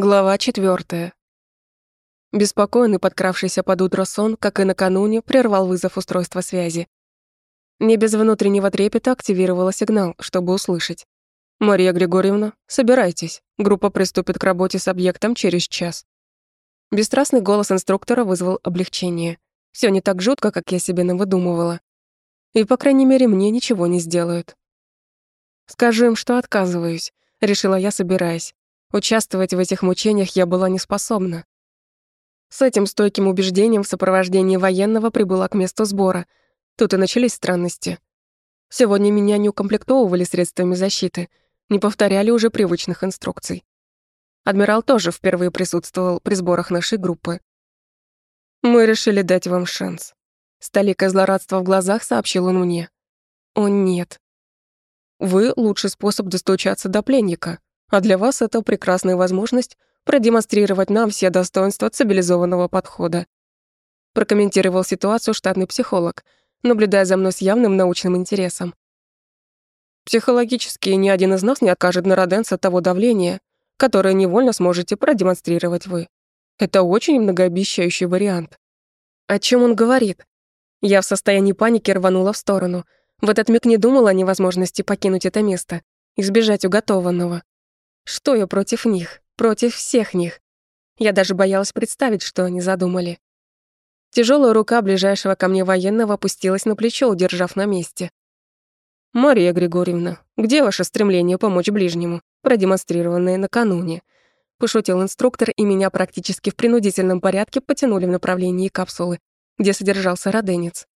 Глава четвертая. Беспокойный подкравшийся под утро сон, как и накануне, прервал вызов устройства связи. Не без внутреннего трепета активировала сигнал, чтобы услышать. «Мария Григорьевна, собирайтесь. Группа приступит к работе с объектом через час». Бесстрастный голос инструктора вызвал облегчение. Все не так жутко, как я себе навыдумывала. И, по крайней мере, мне ничего не сделают. «Скажу им, что отказываюсь», — решила я, собираясь. Участвовать в этих мучениях я была не способна. С этим стойким убеждением в сопровождении военного прибыла к месту сбора. Тут и начались странности. Сегодня меня не укомплектовывали средствами защиты, не повторяли уже привычных инструкций. Адмирал тоже впервые присутствовал при сборах нашей группы. «Мы решили дать вам шанс», — столика злорадства в глазах сообщил он мне. «О, нет. Вы — лучший способ достучаться до пленника», а для вас это прекрасная возможность продемонстрировать нам все достоинства цивилизованного подхода. Прокомментировал ситуацию штатный психолог, наблюдая за мной с явным научным интересом. Психологически ни один из нас не откажет на Роденса того давления, которое невольно сможете продемонстрировать вы. Это очень многообещающий вариант. О чем он говорит? Я в состоянии паники рванула в сторону. В этот миг не думала о невозможности покинуть это место, избежать уготованного. Что я против них? Против всех них. Я даже боялась представить, что они задумали. Тяжелая рука ближайшего ко мне военного опустилась на плечо, удержав на месте. «Мария Григорьевна, где ваше стремление помочь ближнему, продемонстрированное накануне?» Пошутил инструктор, и меня практически в принудительном порядке потянули в направлении капсулы, где содержался роденец.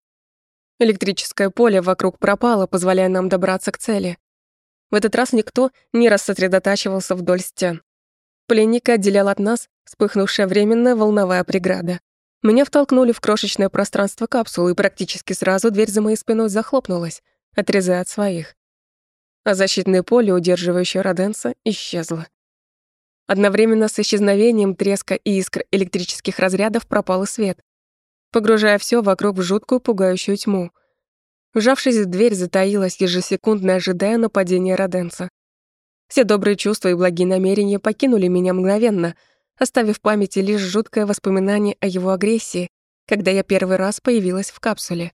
Электрическое поле вокруг пропало, позволяя нам добраться к цели. В этот раз никто не рассосредотачивался вдоль стен. Пленника отделял от нас вспыхнувшая временная волновая преграда. Меня втолкнули в крошечное пространство капсулы, и практически сразу дверь за моей спиной захлопнулась, отрезая от своих. А защитное поле, удерживающее Роденса, исчезло. Одновременно с исчезновением треска и искр электрических разрядов пропал и свет, погружая все вокруг в жуткую пугающую тьму — Вжавшись в дверь, затаилась, ежесекундно ожидая нападения Роденца. Все добрые чувства и благие намерения покинули меня мгновенно, оставив в памяти лишь жуткое воспоминание о его агрессии, когда я первый раз появилась в капсуле.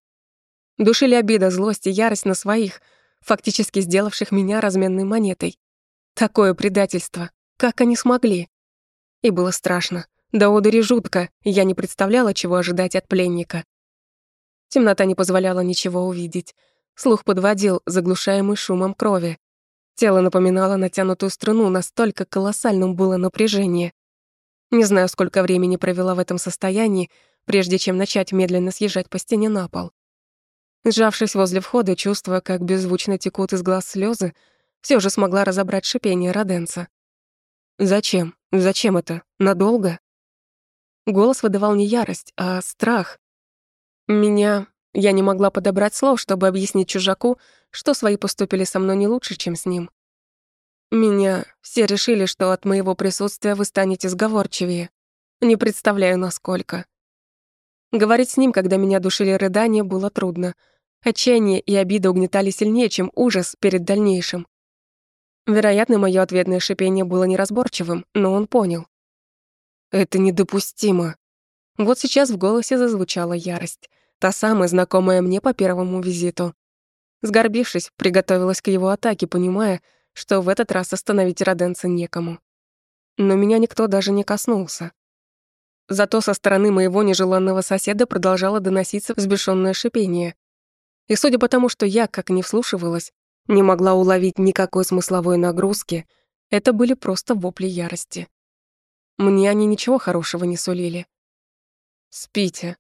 Душили обида, злость и ярость на своих, фактически сделавших меня разменной монетой. Такое предательство. Как они смогли? И было страшно. Да одури жутко, я не представляла, чего ожидать от пленника. Темнота не позволяла ничего увидеть. Слух подводил, заглушаемый шумом крови. Тело напоминало натянутую струну, настолько колоссальным было напряжение. Не знаю, сколько времени провела в этом состоянии, прежде чем начать медленно съезжать по стене на пол. Сжавшись возле входа, чувствуя, как беззвучно текут из глаз слезы, все же смогла разобрать шипение Роденца. «Зачем? Зачем это? Надолго?» Голос выдавал не ярость, а страх. Меня... Я не могла подобрать слов, чтобы объяснить чужаку, что свои поступили со мной не лучше, чем с ним. Меня... Все решили, что от моего присутствия вы станете сговорчивее. Не представляю, насколько. Говорить с ним, когда меня душили рыдания, было трудно. Отчаяние и обида угнетали сильнее, чем ужас перед дальнейшим. Вероятно, мое ответное шипение было неразборчивым, но он понял. «Это недопустимо». Вот сейчас в голосе зазвучала ярость. Та самая, знакомая мне по первому визиту. Сгорбившись, приготовилась к его атаке, понимая, что в этот раз остановить Роденца некому. Но меня никто даже не коснулся. Зато со стороны моего нежеланного соседа продолжало доноситься взбешённое шипение. И судя по тому, что я, как не вслушивалась, не могла уловить никакой смысловой нагрузки, это были просто вопли ярости. Мне они ничего хорошего не сулили. «Спите»,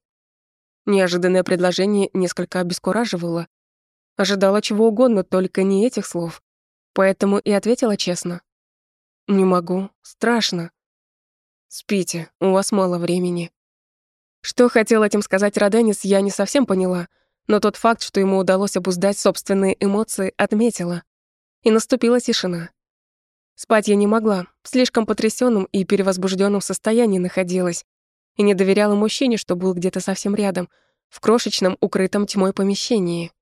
Неожиданное предложение несколько обескураживало. Ожидала чего угодно, только не этих слов. Поэтому и ответила честно. «Не могу. Страшно. Спите, у вас мало времени». Что хотел этим сказать Роденис, я не совсем поняла, но тот факт, что ему удалось обуздать собственные эмоции, отметила. И наступила тишина. Спать я не могла, в слишком потрясённом и перевозбуждённом состоянии находилась, и не доверяла мужчине, что был где-то совсем рядом, в крошечном, укрытом тьмой помещении.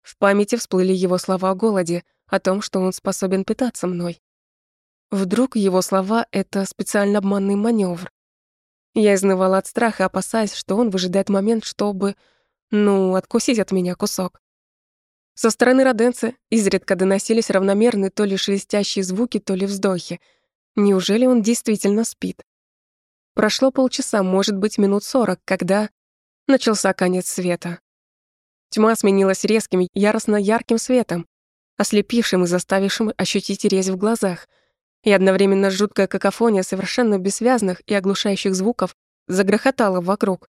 В памяти всплыли его слова о голоде, о том, что он способен питаться мной. Вдруг его слова — это специально обманный маневр. Я изнывала от страха, опасаясь, что он выжидает момент, чтобы, ну, откусить от меня кусок. Со стороны Роденца изредка доносились равномерные то ли шелестящие звуки, то ли вздохи. Неужели он действительно спит? Прошло полчаса, может быть, минут сорок, когда начался конец света. Тьма сменилась резким, яростно ярким светом, ослепившим и заставившим ощутить резь в глазах. И одновременно жуткая какофония совершенно бессвязных и оглушающих звуков загрохотала вокруг.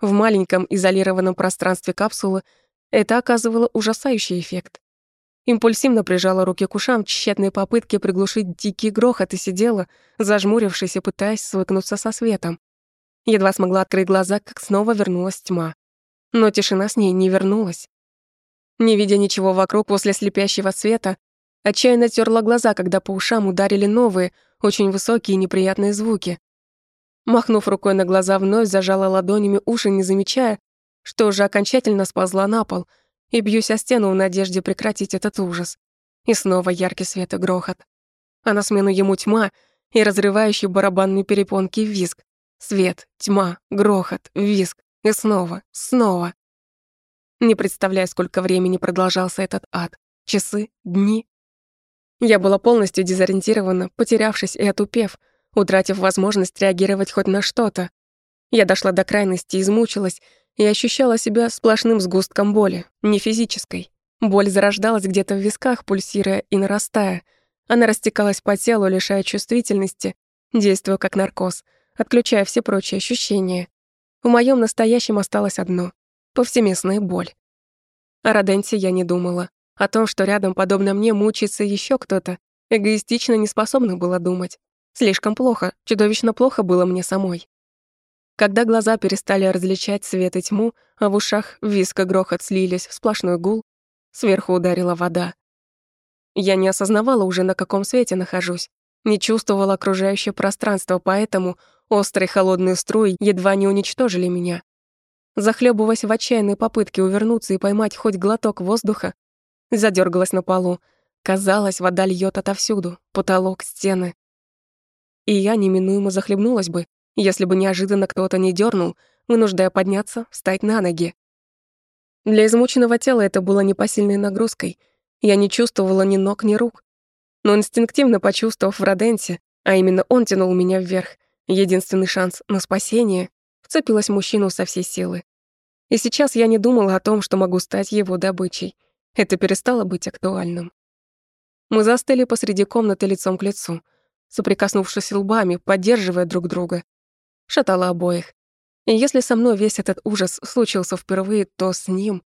В маленьком изолированном пространстве капсулы это оказывало ужасающий эффект. Импульсивно прижала руки к ушам в тщетной попытке приглушить дикий грохот и сидела, зажмурившись и пытаясь свыкнуться со светом. Едва смогла открыть глаза, как снова вернулась тьма. Но тишина с ней не вернулась. Не видя ничего вокруг после слепящего света, отчаянно терла глаза, когда по ушам ударили новые, очень высокие и неприятные звуки. Махнув рукой на глаза, вновь зажала ладонями уши, не замечая, что уже окончательно сползла на пол, и бьюсь о стену в надежде прекратить этот ужас. И снова яркий свет и грохот. А на смену ему тьма и разрывающий барабанные перепонки визг. Свет, тьма, грохот, визг. И снова, снова. Не представляю, сколько времени продолжался этот ад. Часы, дни. Я была полностью дезориентирована, потерявшись и отупев, утратив возможность реагировать хоть на что-то. Я дошла до крайности, измучилась и ощущала себя сплошным сгустком боли, не физической. Боль зарождалась где-то в висках, пульсируя и нарастая. Она растекалась по телу, лишая чувствительности, действуя как наркоз, отключая все прочие ощущения. В моем настоящем осталось одно — повсеместная боль. О Роденте я не думала. О том, что рядом, подобно мне, мучается еще кто-то, эгоистично не способна была думать. Слишком плохо, чудовищно плохо было мне самой. Когда глаза перестали различать свет и тьму, а в ушах виск грохот слились в сплошной гул, сверху ударила вода. Я не осознавала уже, на каком свете нахожусь, не чувствовала окружающее пространство, поэтому острые холодные струи едва не уничтожили меня. Захлебываясь в отчаянной попытке увернуться и поймать хоть глоток воздуха, задергалась на полу. Казалось, вода льет отовсюду, потолок, стены. И я неминуемо захлебнулась бы, если бы неожиданно кто-то не дернул, вынуждая подняться, встать на ноги. Для измученного тела это было непосильной нагрузкой. Я не чувствовала ни ног, ни рук. Но инстинктивно почувствовав в Роденте, а именно он тянул меня вверх, единственный шанс на спасение, вцепилась в мужчину со всей силы. И сейчас я не думала о том, что могу стать его добычей. Это перестало быть актуальным. Мы застыли посреди комнаты лицом к лицу, соприкоснувшись лбами, поддерживая друг друга шатала обоих. И если со мной весь этот ужас случился впервые, то с ним...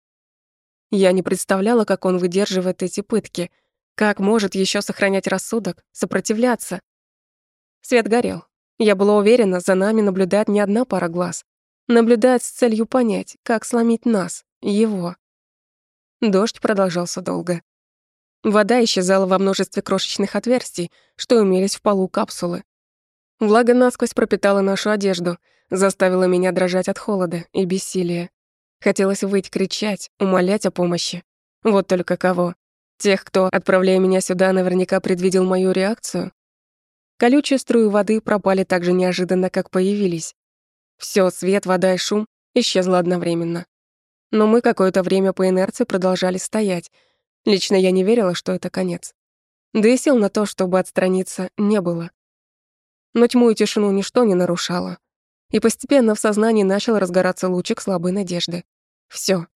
Я не представляла, как он выдерживает эти пытки, как может еще сохранять рассудок, сопротивляться. Свет горел. Я была уверена, за нами наблюдает не одна пара глаз. Наблюдает с целью понять, как сломить нас, его. Дождь продолжался долго. Вода исчезала во множестве крошечных отверстий, что имелись в полу капсулы. Влага насквозь пропитала нашу одежду, заставила меня дрожать от холода и бессилия. Хотелось выйти, кричать, умолять о помощи. Вот только кого? Тех, кто, отправляя меня сюда, наверняка предвидел мою реакцию? Колючие струи воды пропали так же неожиданно, как появились. Всё, свет, вода и шум исчезло одновременно. Но мы какое-то время по инерции продолжали стоять. Лично я не верила, что это конец. Да и сил на то, чтобы отстраниться, не было но тьму и тишину ничто не нарушало. И постепенно в сознании начал разгораться лучик слабой надежды. Всё.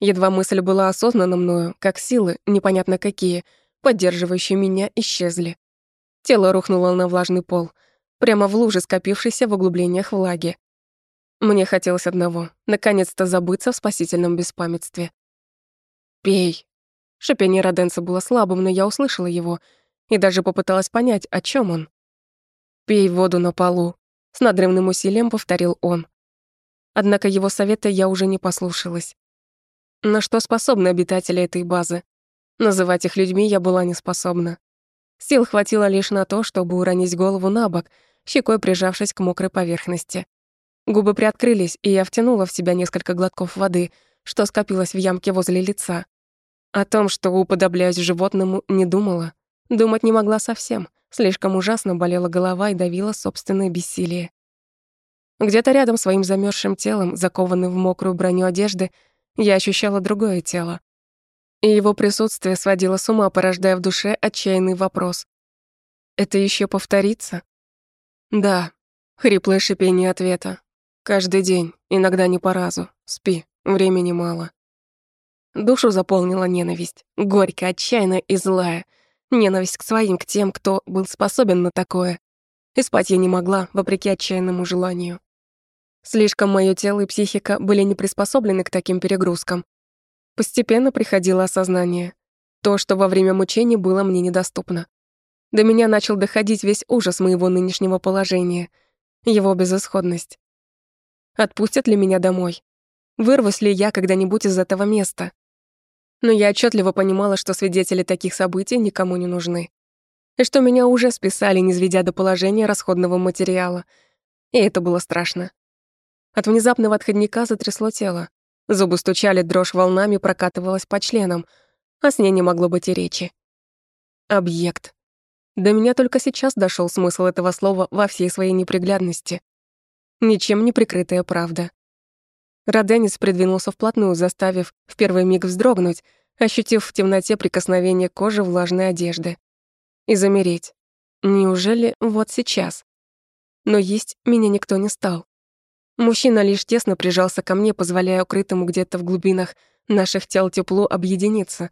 Едва мысль была осознана мною, как силы, непонятно какие, поддерживающие меня, исчезли. Тело рухнуло на влажный пол, прямо в луже, скопившейся в углублениях влаги. Мне хотелось одного — наконец-то забыться в спасительном беспамятстве. «Пей». Шипение Роденца было слабым, но я услышала его и даже попыталась понять, о чем он. «Пей воду на полу», — с надрывным усилием повторил он. Однако его совета я уже не послушалась. На что способны обитатели этой базы? Называть их людьми я была не способна. Сил хватило лишь на то, чтобы уронить голову на бок, щекой прижавшись к мокрой поверхности. Губы приоткрылись, и я втянула в себя несколько глотков воды, что скопилось в ямке возле лица. О том, что уподобляюсь животному, не думала. Думать не могла совсем, Слишком ужасно болела голова и давила собственное бессилие. Где-то рядом своим замерзшим телом, закованным в мокрую броню одежды, я ощущала другое тело. И его присутствие сводило с ума, порождая в душе отчаянный вопрос. «Это еще повторится?» «Да», — хриплое шипение ответа. «Каждый день, иногда не по разу. Спи, времени мало». Душу заполнила ненависть, горькая, отчаянная и злая. Ненависть к своим, к тем, кто был способен на такое. И спать я не могла, вопреки отчаянному желанию. Слишком моё тело и психика были не приспособлены к таким перегрузкам. Постепенно приходило осознание. То, что во время мучений было мне недоступно. До меня начал доходить весь ужас моего нынешнего положения, его безысходность. Отпустят ли меня домой? Вырвусь ли я когда-нибудь из этого места? Но я отчетливо понимала, что свидетели таких событий никому не нужны. И что меня уже списали, не сведя до положения расходного материала. И это было страшно. От внезапного отходника затрясло тело. Зубы стучали, дрожь волнами прокатывалась по членам, а с ней не могло быть и речи. Объект. До меня только сейчас дошел смысл этого слова во всей своей неприглядности. Ничем не прикрытая правда. Роденец придвинулся вплотную, заставив в первый миг вздрогнуть, ощутив в темноте прикосновение кожи влажной одежды. И замереть. Неужели вот сейчас? Но есть меня никто не стал. Мужчина лишь тесно прижался ко мне, позволяя укрытому где-то в глубинах наших тел теплу объединиться,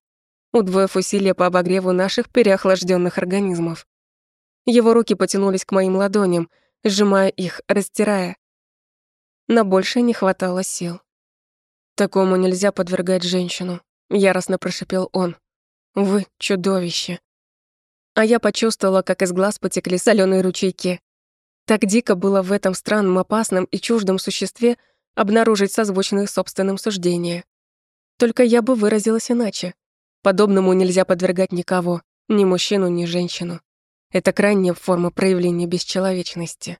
удвоив усилия по обогреву наших переохлажденных организмов. Его руки потянулись к моим ладоням, сжимая их, растирая. На большее не хватало сил. «Такому нельзя подвергать женщину», — яростно прошипел он. «Вы — чудовище». А я почувствовала, как из глаз потекли соленые ручейки, так дико было в этом странном, опасном и чуждом существе обнаружить созвучные собственным суждения. Только я бы выразилась иначе. Подобному нельзя подвергать никого, ни мужчину, ни женщину. Это крайняя форма проявления бесчеловечности.